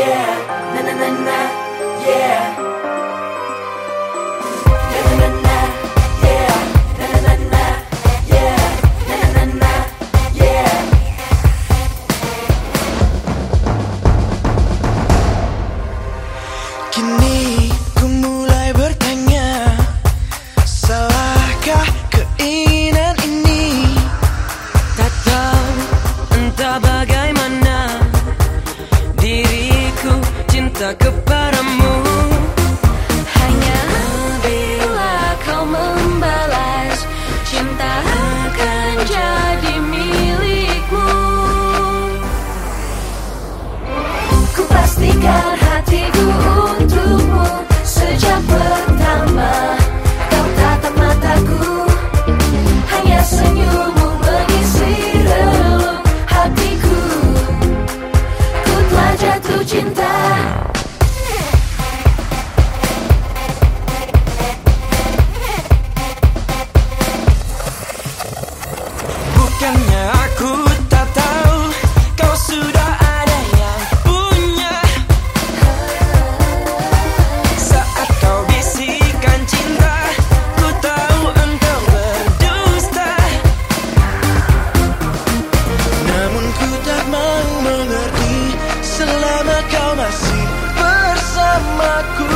yeah. And na. stuck a bersamaku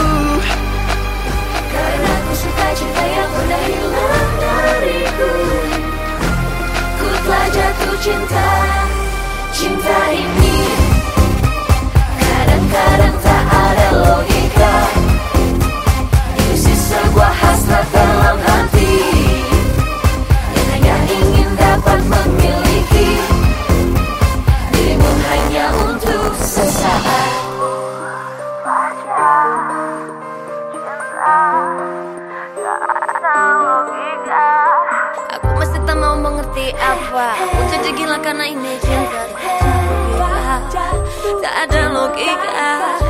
Karena ku suka cinta yang pernah hilang dariku. Ku telah jatuh cinta, cinta ini. Kadang-kadang tak ada logika Aku masih tak mau mengerti apa. Aku jadi gila karena ini cinta Tak ada logika.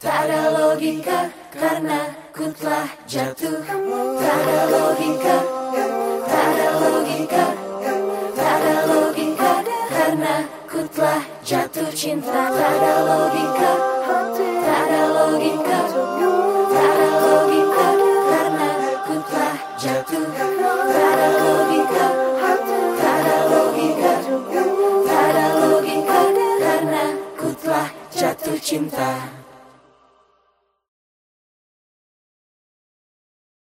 Tak ada logika karena ku telah jatuh. Tak ada logika Tak ada logika Tak ada logika karena ku telah jatuh cinta. Tak ada logika Tak ada logika Tak ada logika karena ku telah jatuh. Jatuh cinta.